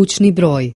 kućni broj.